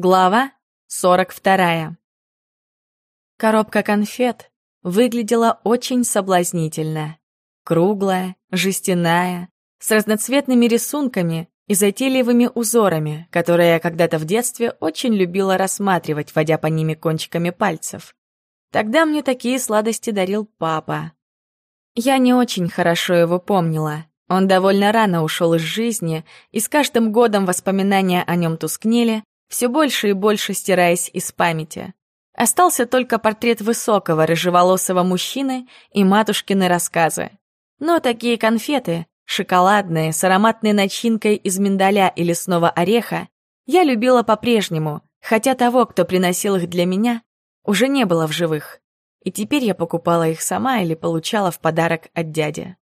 Глава 42. Коробка конфет выглядела очень соблазнительно. Круглая, жестяная, с разноцветными рисунками и затейливыми узорами, которые я когда-то в детстве очень любила рассматривать, водя по ними кончиками пальцев. Тогда мне такие сладости дарил папа. Я не очень хорошо его помнила. Он довольно рано ушел из жизни, и с каждым годом воспоминания о нем тускнели, все больше и больше стираясь из памяти. Остался только портрет высокого рыжеволосого мужчины и матушкины рассказы. Но такие конфеты, шоколадные, с ароматной начинкой из миндаля и лесного ореха, я любила по-прежнему, хотя того, кто приносил их для меня, уже не было в живых. И теперь я покупала их сама или получала в подарок от дяди.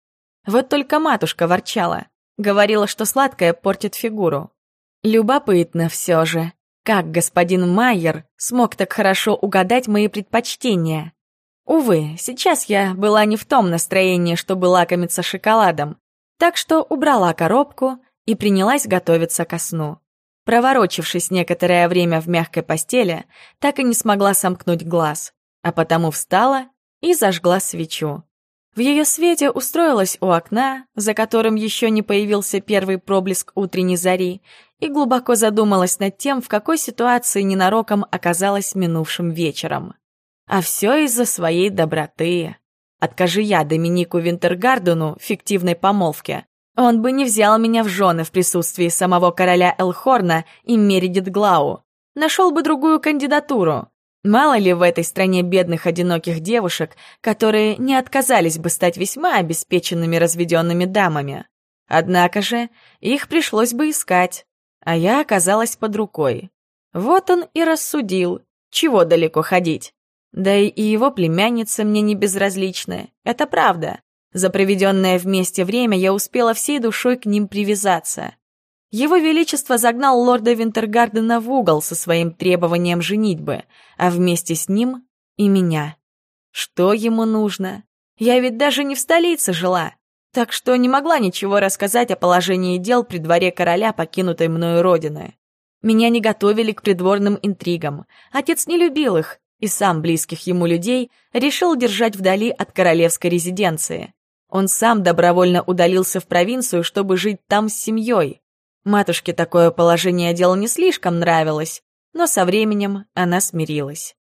Вот только матушка ворчала, говорила, что сладкое портит фигуру. Любопытно все же, как господин Майер смог так хорошо угадать мои предпочтения? Увы, сейчас я была не в том настроении, чтобы лакомиться шоколадом, так что убрала коробку и принялась готовиться ко сну. Проворочившись некоторое время в мягкой постели, так и не смогла сомкнуть глаз, а потому встала и зажгла свечу. В ее свете устроилась у окна, за которым еще не появился первый проблеск утренней зари, и глубоко задумалась над тем, в какой ситуации ненароком оказалась минувшим вечером. А все из-за своей доброты. Откажи я Доминику Винтергардену фиктивной помолвке, он бы не взял меня в жены в присутствии самого короля Элхорна и Мередит Глау. Нашел бы другую кандидатуру, Мало ли в этой стране бедных одиноких девушек, которые не отказались бы стать весьма обеспеченными разведенными дамами. Однако же их пришлось бы искать, а я оказалась под рукой. Вот он и рассудил, чего далеко ходить. Да и его племянница мне не безразлична, это правда. За проведенное вместе время я успела всей душой к ним привязаться. Его Величество загнал лорда Винтергардена в угол со своим требованием женитьбы, а вместе с ним и меня. Что ему нужно? Я ведь даже не в столице жила, так что не могла ничего рассказать о положении дел при дворе короля, покинутой мною родины. Меня не готовили к придворным интригам, отец не любил их, и сам близких ему людей решил держать вдали от королевской резиденции. Он сам добровольно удалился в провинцию, чтобы жить там с семьей. Матушке такое положение дел не слишком нравилось, но со временем она смирилась.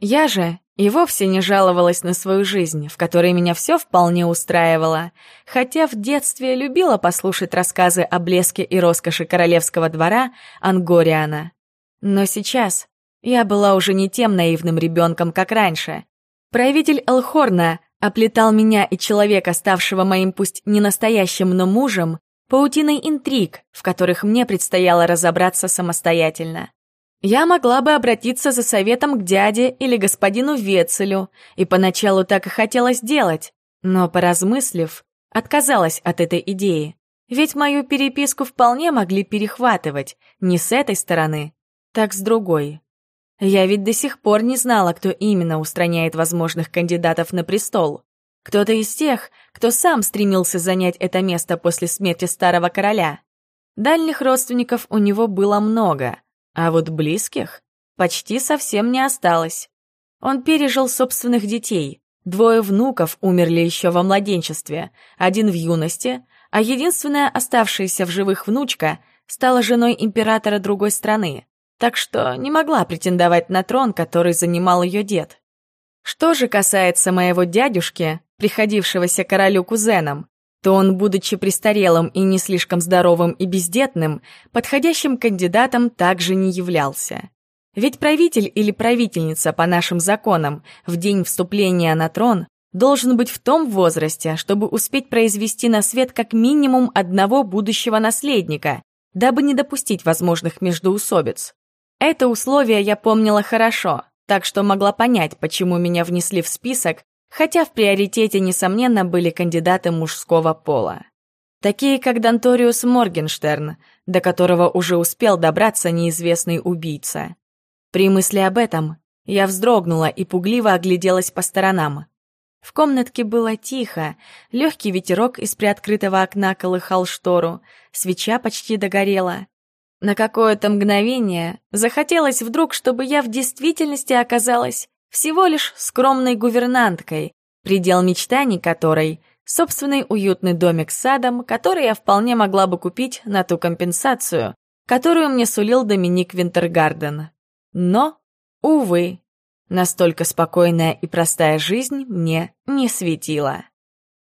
Я же и вовсе не жаловалась на свою жизнь, в которой меня все вполне устраивало, хотя в детстве любила послушать рассказы о блеске и роскоши королевского двора Ангориана. Но сейчас я была уже не тем наивным ребенком, как раньше. Правитель Элхорна оплетал меня и человека, ставшего моим пусть не настоящим, но мужем, паутиной интриг, в которых мне предстояло разобраться самостоятельно. Я могла бы обратиться за советом к дяде или господину Вецелю, и поначалу так и хотела сделать, но, поразмыслив, отказалась от этой идеи. Ведь мою переписку вполне могли перехватывать, не с этой стороны, так с другой. Я ведь до сих пор не знала, кто именно устраняет возможных кандидатов на престол. Кто-то из тех, кто сам стремился занять это место после смерти старого короля. Дальних родственников у него было много, а вот близких почти совсем не осталось. Он пережил собственных детей. Двое внуков умерли еще во младенчестве, один в юности, а единственная оставшаяся в живых внучка стала женой императора другой страны, так что не могла претендовать на трон, который занимал ее дед. Что же касается моего дядюшки, приходившегося королю кузеном, то он, будучи престарелым и не слишком здоровым и бездетным, подходящим кандидатом также не являлся. Ведь правитель или правительница по нашим законам в день вступления на трон должен быть в том возрасте, чтобы успеть произвести на свет как минимум одного будущего наследника, дабы не допустить возможных междоусобиц. Это условие я помнила хорошо, так что могла понять, почему меня внесли в список, хотя в приоритете, несомненно, были кандидаты мужского пола. Такие, как Данториус Моргенштерн, до которого уже успел добраться неизвестный убийца. При мысли об этом я вздрогнула и пугливо огляделась по сторонам. В комнатке было тихо, легкий ветерок из приоткрытого окна колыхал штору, свеча почти догорела. На какое-то мгновение захотелось вдруг, чтобы я в действительности оказалась всего лишь скромной гувернанткой, предел мечтаний которой — собственный уютный домик с садом, который я вполне могла бы купить на ту компенсацию, которую мне сулил Доминик Винтергарден. Но, увы, настолько спокойная и простая жизнь мне не светила.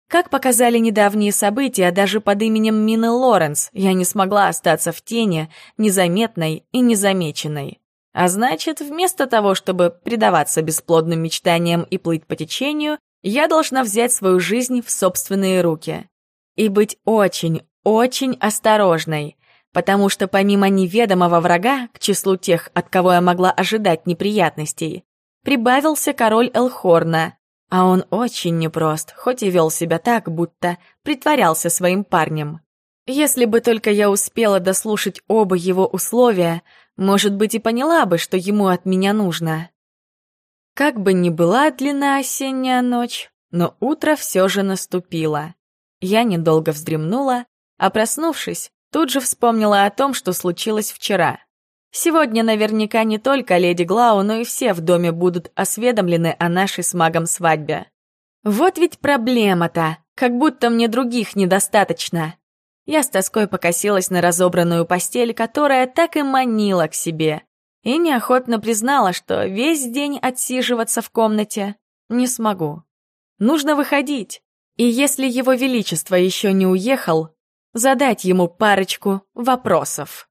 Как показали недавние события, даже под именем Мины Лоренс я не смогла остаться в тени, незаметной и незамеченной. А значит, вместо того, чтобы предаваться бесплодным мечтаниям и плыть по течению, я должна взять свою жизнь в собственные руки. И быть очень, очень осторожной, потому что помимо неведомого врага, к числу тех, от кого я могла ожидать неприятностей, прибавился король Элхорна, а он очень непрост, хоть и вел себя так, будто притворялся своим парнем. Если бы только я успела дослушать оба его условия, может быть, и поняла бы, что ему от меня нужно. Как бы ни была длина осенняя ночь, но утро все же наступило. Я недолго вздремнула, а проснувшись, тут же вспомнила о том, что случилось вчера. Сегодня наверняка не только леди Глау, но и все в доме будут осведомлены о нашей с магом свадьбе. Вот ведь проблема-то, как будто мне других недостаточно. Я с тоской покосилась на разобранную постель, которая так и манила к себе, и неохотно признала, что весь день отсиживаться в комнате не смогу. Нужно выходить, и если его величество еще не уехал, задать ему парочку вопросов.